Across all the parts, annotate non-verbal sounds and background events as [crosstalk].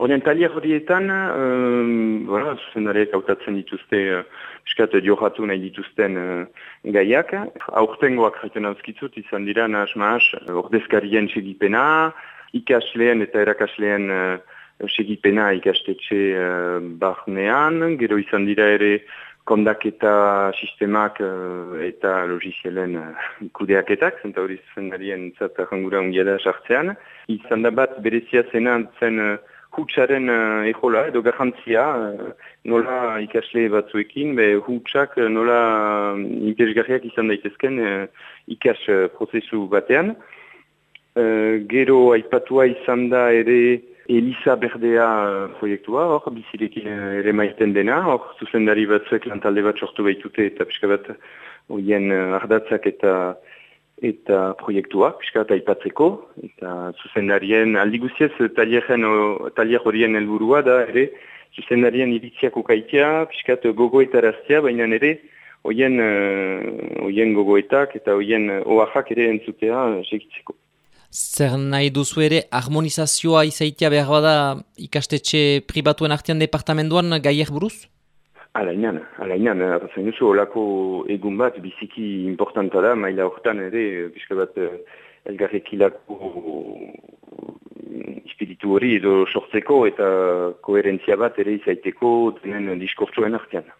Horien, talier horietan, um, voilà, zuzendariak hautatzen dituzte, piskat uh, dioratu nahi dituzten uh, gaiak. Aurtengoak jaiten hauzkitzut, izan dira, nahas ordezkarien segipena, ikasleen eta erakasleen uh, segipena ikastetxe uh, barnean, gero izan dira ere kondaketa sistemak uh, eta logizielen uh, kudeaketak, zenta hori zuzendarien zata jangura ungia da sartzean. Izan da bat berezia zenan zen uh, hutsaren uh, ejola edo garrantzia uh, nola ikasle batzuekin, be hutsak uh, nola uh, interesgarriak izan daitezken uh, ikas uh, prozesu batean. Uh, gero aipatua izan da ere Elisa Berdea proiektua, hor, bizirekin ere maiten dena, hor, zuzendari batzuek lantalde bat sortu behitute eta pixka bat oien ardatzak eta eta proiektua, piskat aipatzeko, eta zuzendarien aldi guziez talier horien helburua da, ere, zuzendarien iritziak ukaitea, piskat gogoetaraztea, baina ere, hoien uh, gogoetak eta hoien oaxak ere entzutea segitzeko. Zer nahi duzu ere harmonizazioa izaitia behar bada ikastetxe pribatuen artean departamentuan gaier buruz? Alainan, alainan, arrazen duzu, olako egun bat biziki importanta da, maila horretan ere, bizka bat eh, elgarrekilako espiritu hori edo sortzeko eta koherentzia bat ere izaiteko denen diskurtsuen artean.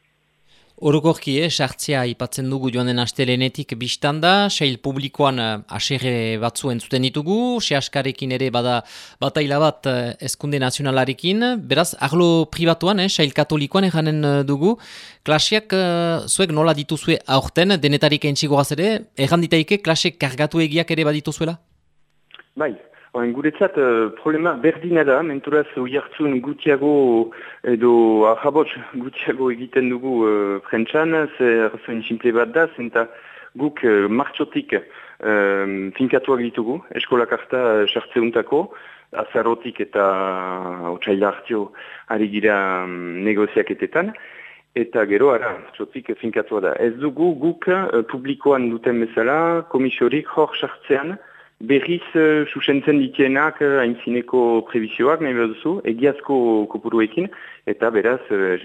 Orokorki, eh, sartzea ipatzen dugu joan den astelenetik biztanda, seil publikoan uh, aserre batzu entzuten ditugu, sehaskarekin ere bada bataila bat uh, eskunde nazionalarekin, beraz, arlo pribatuan, eh, seil katolikoan eganen dugu, klasiak uh, zuek nola dituzue aurten, denetarik entxigoaz ere, egan ditaike klasiek kargatu egiak ere badituzuela? Bai, Oen, guretzat, uh, problema berdina da, menturaz uiartzun gutiago edo ahabots gutiago egiten dugu uh, frentxan, zer zuen simple bat da, zenta guk uh, martxotik uh, finkatuak ditugu, eskolak harta sartzeuntako, azarotik eta otxaila hartio ari gira um, negoziaketetan, eta gero, ara, martxotik finkatua da. Ez dugu guk uh, publikoan duten bezala, komisiorik hor sartzean, berriz uh, susentzen ditienak uh, hainzineko prebizioak nahi duzu, egiazko kopuruekin, eta beraz uh,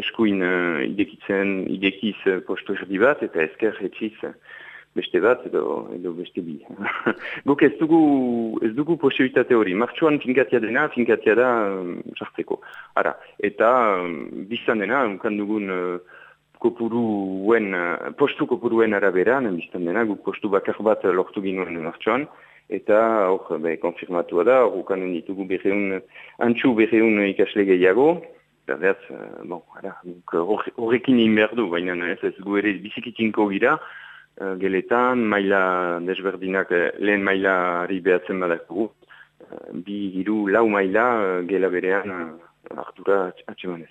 eskuin uh, idekitzen, idekiz uh, posto erdi bat, eta ezker etxiz beste bat edo, edo beste bi. [laughs] Guk ez dugu, ez dugu posibilitate hori. Martxuan finkatia dena, finkatia da sartzeko. Ara, eta um, biztan dena, unkan dugun kopuruen, eh, postu kopuruen arabera, biztan dena, guk postu bakar bat lortu ginuen martxoan, eta hor, be, konfirmatu da, hor ukanen ditugu berreun, antxu berreun ikasle gehiago, eta uh, bon, horrekin inberdu, baina ez ez gu ere bizikitinko gira, geletan, maila desberdinak, lehen maila ari behatzen badakugu, bi giru lau maila gela berean ardura atxemanez.